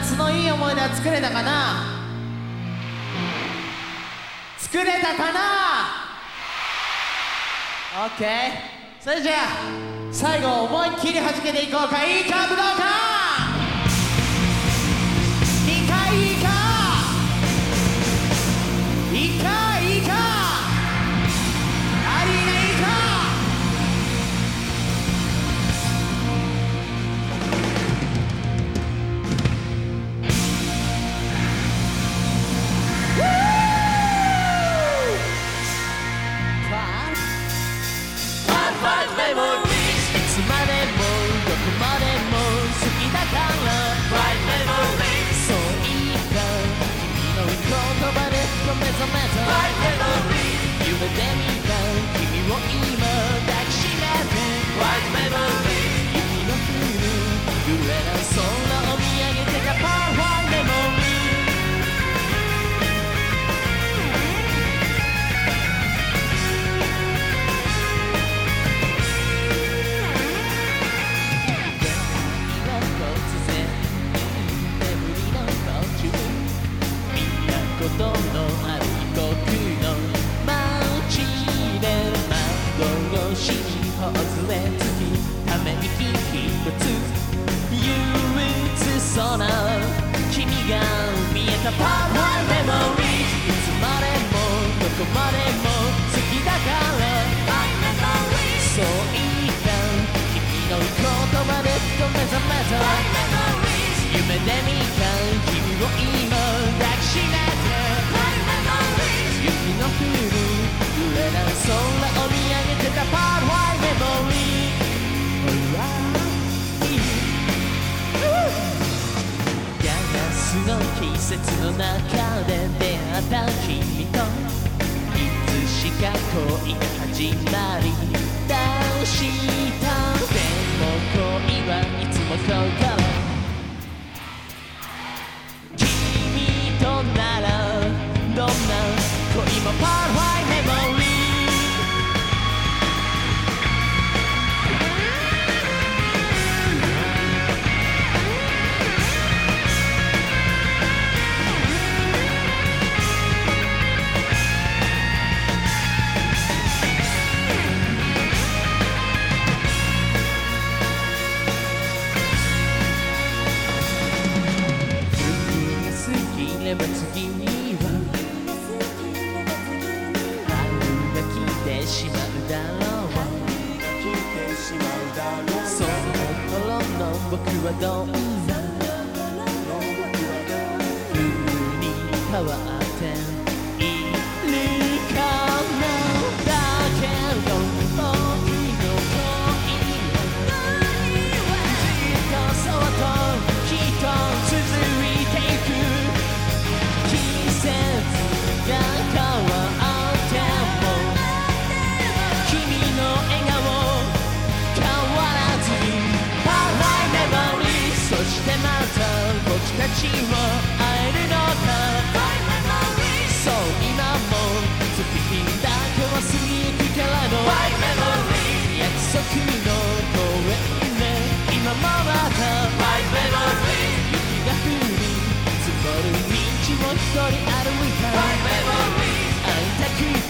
夏のいい思い出は作れたかな？作れたかな？OK それじゃあ最後思いっきり弾けていこうか。いいカーブどうか？窓越しに頬杖つきため息一つ憂鬱そうな君が見えたパワーメモリーいつまでもどこまでも好きだからそういいか君の言葉でと目覚めた夢で見た君を今抱きしめて雪の降る揺れる空を季節の中で出会った君といつしか恋が始まり倒した。でも恋はいつも心君れば次には春が来てしまうだろう。その頃の僕はどんな。風に変わるちを会えるのかそう今も月日だけは過ぎくからの約束の公園で今もまた雪が降り積もる道を一人歩いた会いたく